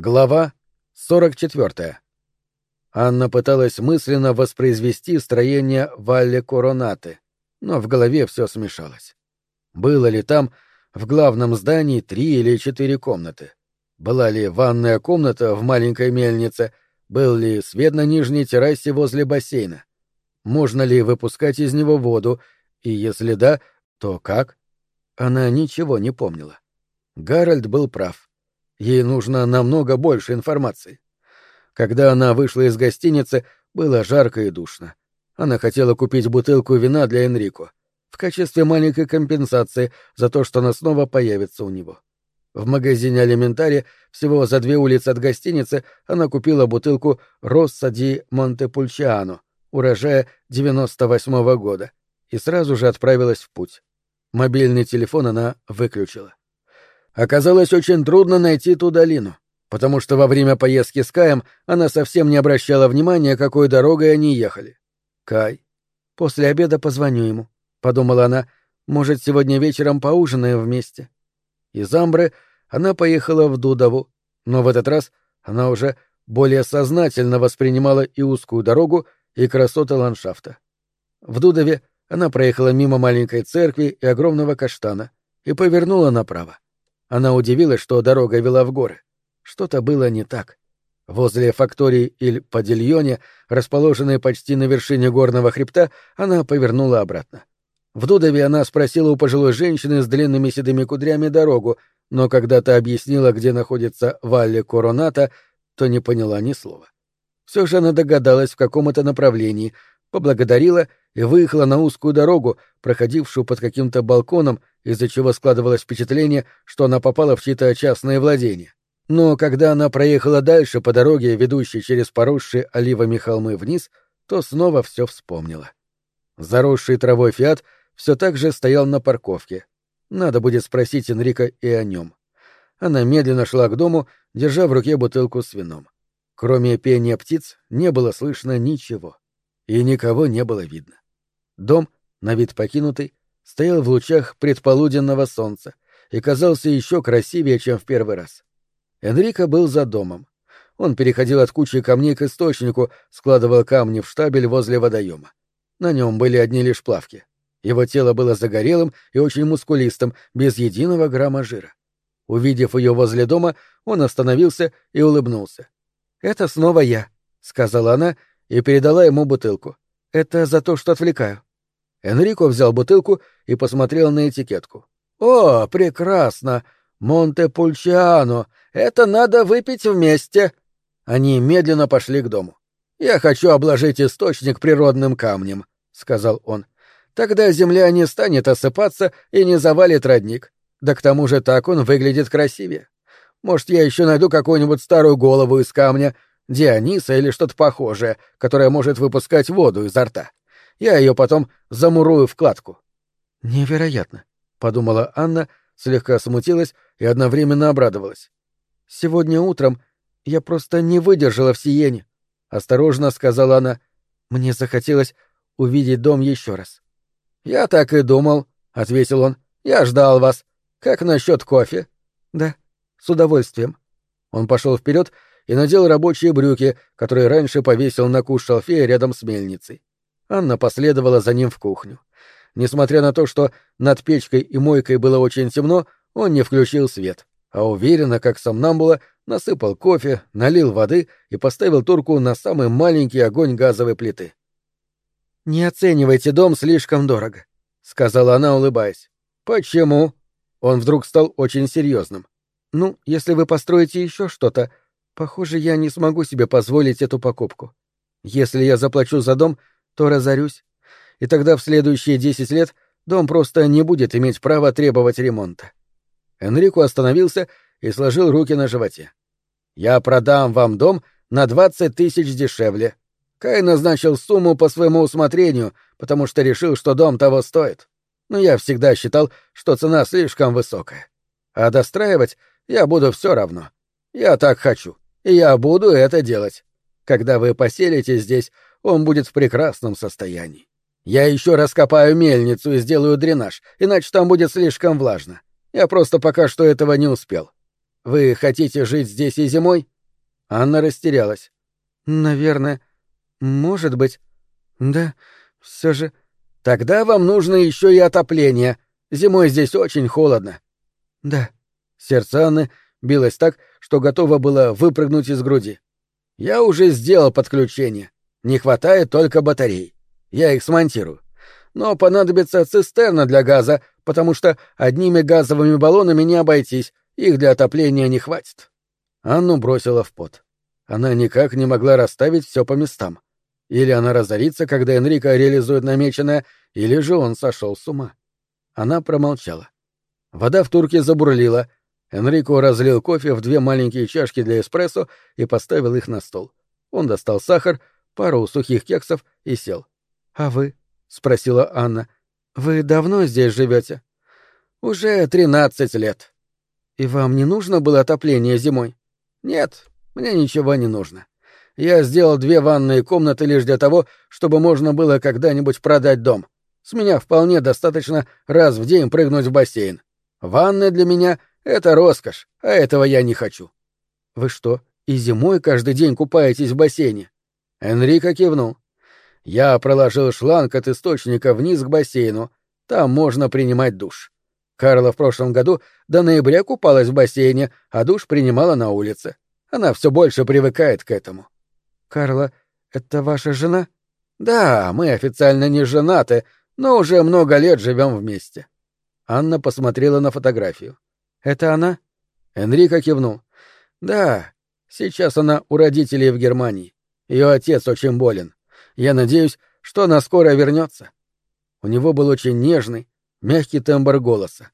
Глава 44. Анна пыталась мысленно воспроизвести строение Валле Коронаты, но в голове все смешалось. Было ли там в главном здании три или четыре комнаты? Была ли ванная комната в маленькой мельнице? Был ли свет на нижней террасе возле бассейна? Можно ли выпускать из него воду? И если да, то как? Она ничего не помнила. Гарольд был прав. Ей нужно намного больше информации. Когда она вышла из гостиницы, было жарко и душно. Она хотела купить бутылку вина для Энрико в качестве маленькой компенсации за то, что она снова появится у него. В магазине Алиментари всего за две улицы от гостиницы она купила бутылку Росса ди Монтепульчиано, урожая 98-го года, и сразу же отправилась в путь. Мобильный телефон она выключила. Оказалось очень трудно найти ту долину, потому что во время поездки с Каем она совсем не обращала внимания, какой дорогой они ехали. Кай. После обеда позвоню ему, — подумала она, — может, сегодня вечером поужинаем вместе. Из Амбры она поехала в Дудову, но в этот раз она уже более сознательно воспринимала и узкую дорогу, и красоты ландшафта. В Дудове она проехала мимо маленькой церкви и огромного каштана и повернула направо. Она удивилась, что дорога вела в горы. Что-то было не так. Возле фактории Иль Падильоне, расположенной почти на вершине горного хребта, она повернула обратно. В Дудове она спросила у пожилой женщины с длинными седыми кудрями дорогу, но когда та объяснила, где находится Валли Короната, то не поняла ни слова. Все же она догадалась, в каком это направлении, поблагодарила и выехала на узкую дорогу, проходившую под каким-то балконом, из-за чего складывалось впечатление, что она попала в чьи-то частные владения. Но когда она проехала дальше по дороге, ведущей через поросшие оливами холмы вниз, то снова все вспомнила. Заросший травой фиат все так же стоял на парковке. Надо будет спросить Энрика и о нем. Она медленно шла к дому, держа в руке бутылку с вином. Кроме пения птиц не было слышно ничего и никого не было видно. Дом, на вид покинутый, стоял в лучах предполуденного солнца и казался еще красивее, чем в первый раз. Энрико был за домом. Он переходил от кучи камней к источнику, складывал камни в штабель возле водоема. На нем были одни лишь плавки. Его тело было загорелым и очень мускулистым, без единого грамма жира. Увидев ее возле дома, он остановился и улыбнулся. «Это снова я», — сказала она и передала ему бутылку. «Это за то, что отвлекаю». Энрико взял бутылку и посмотрел на этикетку. «О, прекрасно! Монте-Пульчиано! Это надо выпить вместе!» Они медленно пошли к дому. «Я хочу обложить источник природным камнем», — сказал он. «Тогда земля не станет осыпаться и не завалит родник. Да к тому же так он выглядит красивее. Может, я еще найду какую-нибудь старую голову из камня, Диониса или что-то похожее, которое может выпускать воду изо рта. Я ее потом замурую в кладку. Невероятно, подумала Анна, слегка смутилась и одновременно обрадовалась. Сегодня утром я просто не выдержала в Сиене, осторожно сказала она. Мне захотелось увидеть дом еще раз. Я так и думал, ответил он. Я ждал вас. Как насчет кофе? Да, с удовольствием. Он пошел вперед и надел рабочие брюки, которые раньше повесил на куш шалфея рядом с мельницей. Анна последовала за ним в кухню. Несмотря на то, что над печкой и мойкой было очень темно, он не включил свет, а уверенно, как сомнамбула, насыпал кофе, налил воды и поставил турку на самый маленький огонь газовой плиты. «Не оценивайте дом слишком дорого», — сказала она, улыбаясь. «Почему?» Он вдруг стал очень серьезным. «Ну, если вы построите еще что-то, Похоже, я не смогу себе позволить эту покупку. Если я заплачу за дом, то разорюсь, и тогда в следующие десять лет дом просто не будет иметь права требовать ремонта. Энрико остановился и сложил руки на животе. «Я продам вам дом на двадцать тысяч дешевле. Кай назначил сумму по своему усмотрению, потому что решил, что дом того стоит. Но я всегда считал, что цена слишком высокая. А достраивать я буду все равно. Я так хочу я буду это делать. Когда вы поселитесь здесь, он будет в прекрасном состоянии. Я еще раскопаю мельницу и сделаю дренаж, иначе там будет слишком влажно. Я просто пока что этого не успел. Вы хотите жить здесь и зимой? Анна растерялась. Наверное. Может быть. Да, все же. Тогда вам нужно еще и отопление. Зимой здесь очень холодно. Да. Сердце Анны билось так, что готово было выпрыгнуть из груди. Я уже сделал подключение. Не хватает только батарей. Я их смонтирую. Но понадобится цистерна для газа, потому что одними газовыми баллонами не обойтись, их для отопления не хватит. Анну бросила в пот. Она никак не могла расставить все по местам. Или она разорится, когда Энрико реализует намеченное, или же он сошел с ума. Она промолчала. Вода в турке забурлила. Энрико разлил кофе в две маленькие чашки для эспрессо и поставил их на стол. Он достал сахар, пару сухих кексов и сел. «А вы?» — спросила Анна. «Вы давно здесь живете?» «Уже тринадцать лет». «И вам не нужно было отопление зимой?» «Нет, мне ничего не нужно. Я сделал две ванные комнаты лишь для того, чтобы можно было когда-нибудь продать дом. С меня вполне достаточно раз в день прыгнуть в бассейн. Ванная для меня — это роскошь, а этого я не хочу. Вы что, и зимой каждый день купаетесь в бассейне? Энрико кивнул. Я проложил шланг от источника вниз к бассейну. Там можно принимать душ. Карла в прошлом году до ноября купалась в бассейне, а душ принимала на улице. Она все больше привыкает к этому. Карла, это ваша жена? Да, мы официально не женаты, но уже много лет живем вместе. Анна посмотрела на фотографию. Это она? Энрико кивнул. Да, сейчас она у родителей в Германии. Ее отец очень болен. Я надеюсь, что она скоро вернется. У него был очень нежный, мягкий тембр голоса.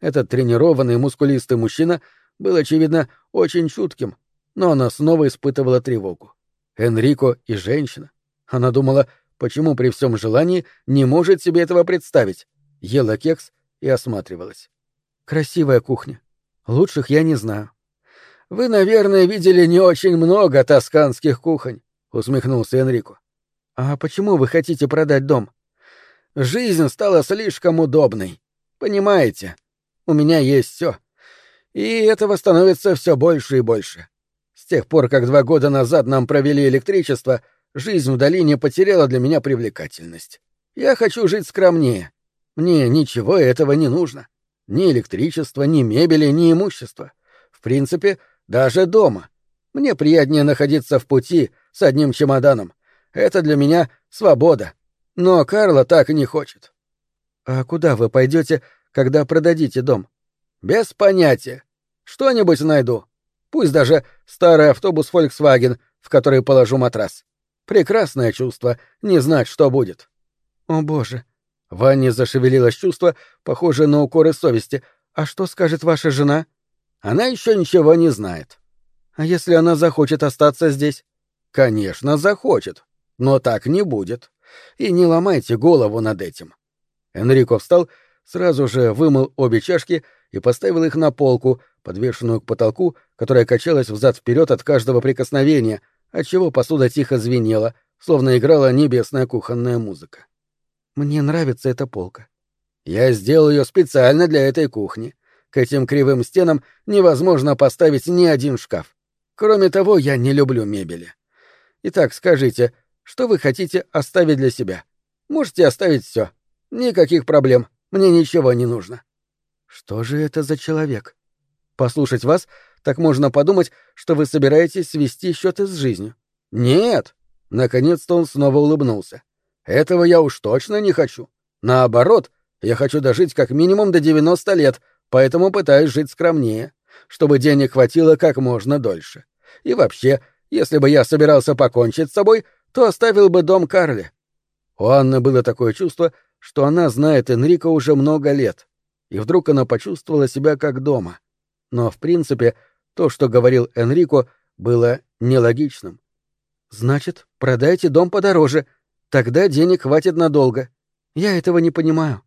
Этот тренированный, мускулистый мужчина был, очевидно, очень чутким, но она снова испытывала тревогу. Энрико и женщина. Она думала, почему при всем желании не может себе этого представить. Ела кекс и осматривалась. Красивая кухня. Лучших я не знаю. Вы, наверное, видели не очень много тосканских кухонь, усмехнулся Энрико. А почему вы хотите продать дом? Жизнь стала слишком удобной. Понимаете, у меня есть все. И этого становится все больше и больше. С тех пор, как два года назад нам провели электричество, жизнь в долине потеряла для меня привлекательность. Я хочу жить скромнее. Мне ничего этого не нужно. Ни электричества, ни мебели, ни имущества. В принципе, даже дома. Мне приятнее находиться в пути с одним чемоданом. Это для меня свобода. Но Карла так и не хочет. А куда вы пойдете, когда продадите дом? Без понятия. Что-нибудь найду. Пусть даже старый автобус Volkswagen, в который положу матрас. Прекрасное чувство — не знать, что будет. О, боже. В Анне зашевелилось чувство, похожее на укоры совести. А что скажет ваша жена? Она еще ничего не знает. А если она захочет остаться здесь? Конечно, захочет. Но так не будет. И не ломайте голову над этим. Энрико встал, сразу же вымыл обе чашки и поставил их на полку, подвешенную к потолку, которая качалась взад-вперед от каждого прикосновения, отчего посуда тихо звенела, словно играла небесная кухонная музыка. «Мне нравится эта полка». «Я сделал ее специально для этой кухни. К этим кривым стенам невозможно поставить ни один шкаф. Кроме того, я не люблю мебели. Итак, скажите, что вы хотите оставить для себя? Можете оставить все. Никаких проблем. Мне ничего не нужно». «Что же это за человек?» Послушать вас, так можно подумать, что вы собираетесь свести счеты с жизнью. Нет. Наконец-то он снова улыбнулся. Этого я уж точно не хочу. Наоборот, я хочу дожить как минимум до 90 лет, поэтому пытаюсь жить скромнее, чтобы денег хватило как можно дольше. И вообще, если бы я собирался покончить с собой, то оставил бы дом Карли. У Анны было такое чувство, что она знает Энрико уже много лет, и вдруг она почувствовала себя как дома но, в принципе, то, что говорил Энрико, было нелогичным. «Значит, продайте дом подороже, тогда денег хватит надолго. Я этого не понимаю».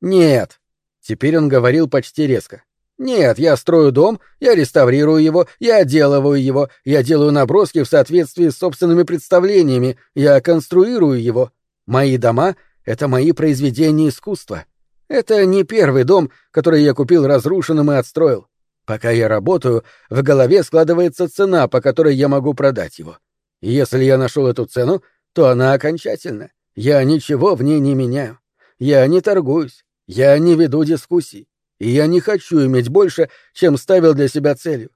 «Нет». Теперь он говорил почти резко. «Нет, я строю дом, я реставрирую его, я отделываю его, я делаю наброски в соответствии с собственными представлениями, я конструирую его. Мои дома — это мои произведения искусства. Это не первый дом, который я купил разрушенным и отстроил. Пока я работаю, в голове складывается цена, по которой я могу продать его. Если я нашел эту цену, то она окончательна. Я ничего в ней не меняю. Я не торгуюсь. Я не веду дискуссий. И я не хочу иметь больше, чем ставил для себя целью.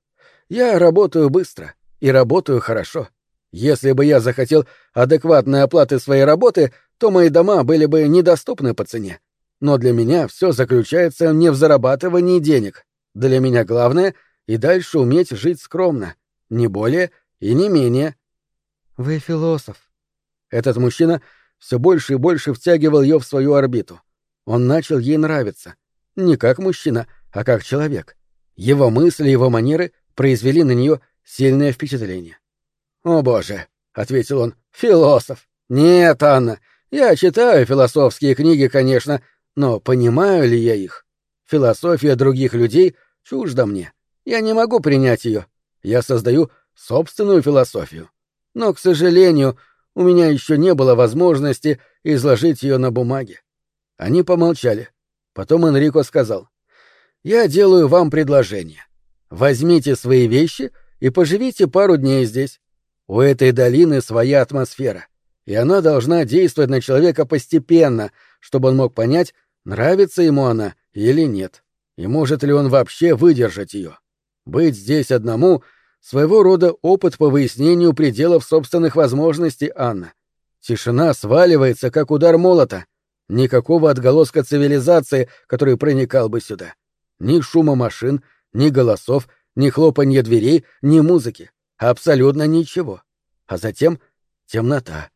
Я работаю быстро и работаю хорошо. Если бы я захотел адекватной оплаты своей работы, то мои дома были бы недоступны по цене. Но для меня все заключается не в зарабатывании денег. Для меня главное — и дальше уметь жить скромно, не более и не менее. Вы философ. Этот мужчина все больше и больше втягивал ее в свою орбиту. Он начал ей нравиться. Не как мужчина, а как человек. Его мысли, его манеры произвели на нее сильное впечатление. «О боже», — ответил он, — «философ. Нет, Анна, я читаю философские книги, конечно, но понимаю ли я их? Философия других людей чужда мне. Я не могу принять ее. Я создаю собственную философию. Но, к сожалению, у меня еще не было возможности изложить ее на бумаге. Они помолчали. Потом Энрико сказал. «Я делаю вам предложение. Возьмите свои вещи и поживите пару дней здесь. У этой долины своя атмосфера, и она должна действовать на человека постепенно, чтобы он мог понять, нравится ему она или нет, и может ли он вообще выдержать ее. Быть здесь одному — своего рода опыт по выяснению пределов собственных возможностей Анна. Тишина сваливается, как удар молота. Никакого отголоска цивилизации, который проникал бы сюда. Ни шума машин, ни голосов, ни хлопанья дверей, ни музыки. Абсолютно ничего. А затем темнота.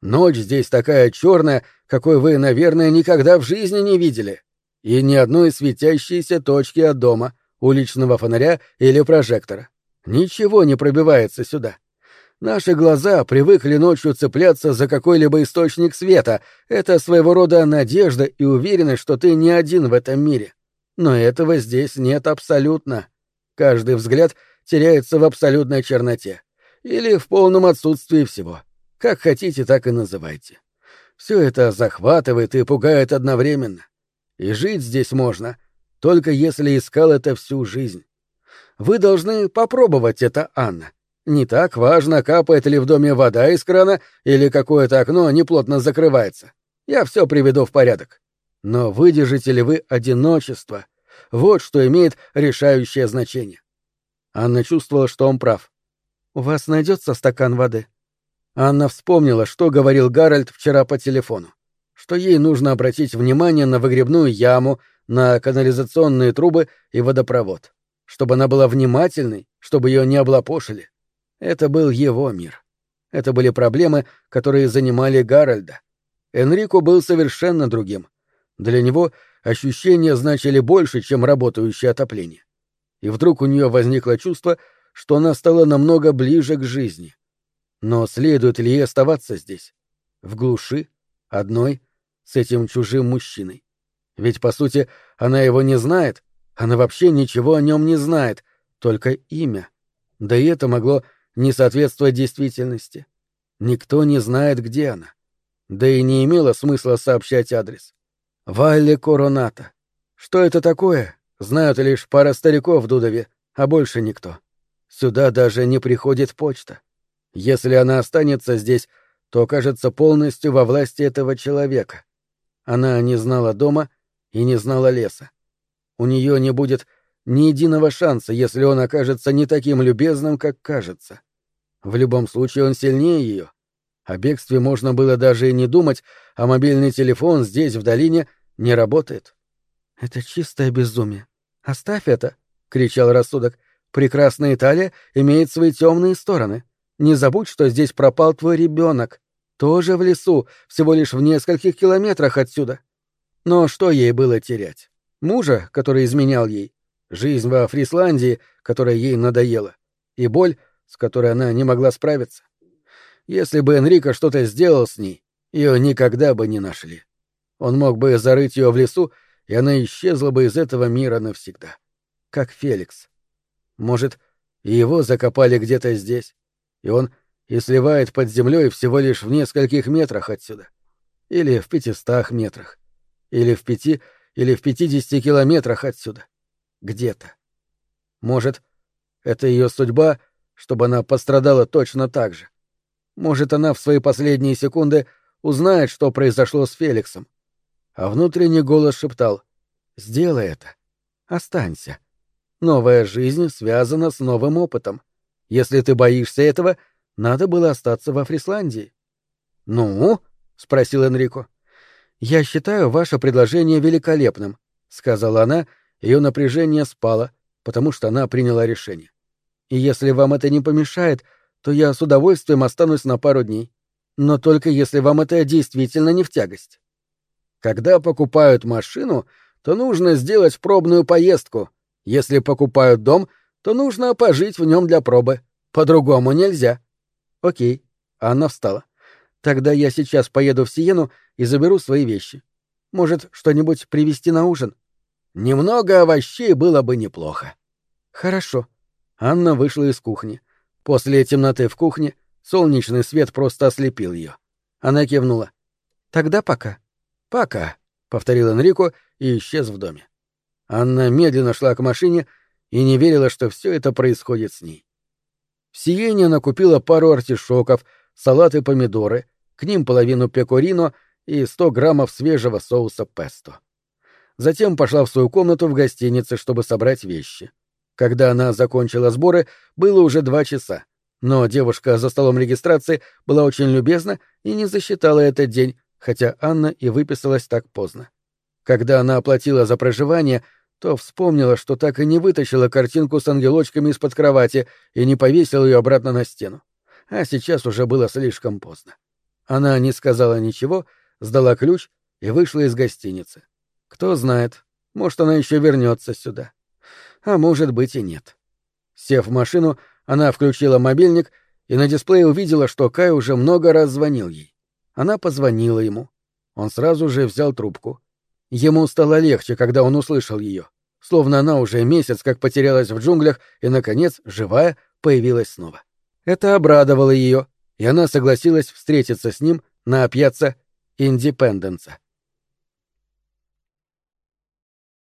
Ночь здесь такая черная, какой вы, наверное, никогда в жизни не видели. И ни одной светящейся точки от дома, уличного фонаря или прожектора. Ничего не пробивается сюда. Наши глаза привыкли ночью цепляться за какой-либо источник света. Это своего рода надежда и уверенность, что ты не один в этом мире. Но этого здесь нет абсолютно. Каждый взгляд теряется в абсолютной черноте. Или в полном отсутствии всего. Как хотите, так и называйте. Все это захватывает и пугает одновременно. И жить здесь можно, только если искал это всю жизнь. Вы должны попробовать это, Анна. Не так важно, капает ли в доме вода из крана или какое-то окно неплотно закрывается. Я все приведу в порядок. Но выдержите ли вы одиночество? Вот что имеет решающее значение. Анна чувствовала, что он прав. «У вас найдется стакан воды?» Анна вспомнила, что говорил Гарольд вчера по телефону. Что ей нужно обратить внимание на выгребную яму, на канализационные трубы и водопровод. Чтобы она была внимательной, чтобы ее не облапошили. Это был его мир. Это были проблемы, которые занимали Гарольда. Энрико был совершенно другим. Для него ощущения значили больше, чем работающее отопление и вдруг у нее возникло чувство, что она стала намного ближе к жизни. Но следует ли ей оставаться здесь? В глуши? Одной? С этим чужим мужчиной? Ведь, по сути, она его не знает, она вообще ничего о нем не знает, только имя. Да и это могло не соответствовать действительности. Никто не знает, где она. Да и не имело смысла сообщать адрес. Валле Короната. Что это такое? Знают лишь пара стариков в Дудове, а больше никто. Сюда даже не приходит почта. Если она останется здесь, то окажется полностью во власти этого человека. Она не знала дома и не знала леса. У нее не будет ни единого шанса, если он окажется не таким любезным, как кажется. В любом случае он сильнее ее. О бегстве можно было даже и не думать, а мобильный телефон здесь, в долине, не работает. Это чистое безумие. «Оставь это!» — кричал рассудок. «Прекрасная Италия имеет свои темные стороны. Не забудь, что здесь пропал твой ребенок. Тоже в лесу, всего лишь в нескольких километрах отсюда». Но что ей было терять? Мужа, который изменял ей, жизнь во Фрисландии, которая ей надоела, и боль, с которой она не могла справиться. Если бы Энрико что-то сделал с ней, ее никогда бы не нашли. Он мог бы зарыть ее в лесу и она исчезла бы из этого мира навсегда. Как Феликс. Может, и его закопали где-то здесь, и он и сливает под землей всего лишь в нескольких метрах отсюда. Или в пятистах метрах. Или в пяти, или в пятидесяти километрах отсюда. Где-то. Может, это ее судьба, чтобы она пострадала точно так же. Может, она в свои последние секунды узнает, что произошло с Феликсом. А внутренний голос шептал «Сделай это. Останься. Новая жизнь связана с новым опытом. Если ты боишься этого, надо было остаться во Фрисландии». «Ну?» — спросил Энрико. «Я считаю ваше предложение великолепным», — сказала она, ее напряжение спало, потому что она приняла решение. «И если вам это не помешает, то я с удовольствием останусь на пару дней. Но только если вам это действительно не в тягость». Когда покупают машину, то нужно сделать пробную поездку. Если покупают дом, то нужно пожить в нем для пробы. По-другому нельзя. Окей. Анна встала. Тогда я сейчас поеду в Сиену и заберу свои вещи. Может, что-нибудь привезти на ужин? Немного овощей было бы неплохо. Хорошо. Анна вышла из кухни. После темноты в кухне солнечный свет просто ослепил ее. Она кивнула. Тогда пока. Пока, повторил Энрико и исчез в доме. Анна медленно шла к машине и не верила, что все это происходит с ней. В Сиене она купила пару артишоков, салат и помидоры, к ним половину пекорино и сто граммов свежего соуса песто. Затем пошла в свою комнату в гостинице, чтобы собрать вещи. Когда она закончила сборы, было уже два часа, но девушка за столом регистрации была очень любезна и не засчитала этот день, хотя Анна и выписалась так поздно. Когда она оплатила за проживание, то вспомнила, что так и не вытащила картинку с ангелочками из-под кровати и не повесила ее обратно на стену. А сейчас уже было слишком поздно. Она не сказала ничего, сдала ключ и вышла из гостиницы. Кто знает, может, она еще вернется сюда. А может быть и нет. Сев в машину, она включила мобильник и на дисплее увидела, что Кай уже много раз звонил ей. Она позвонила ему. Он сразу же взял трубку. Ему стало легче, когда он услышал ее, словно она уже месяц как потерялась в джунглях и, наконец, живая, появилась снова. Это обрадовало ее, и она согласилась встретиться с ним на пьяцца Индепенденса.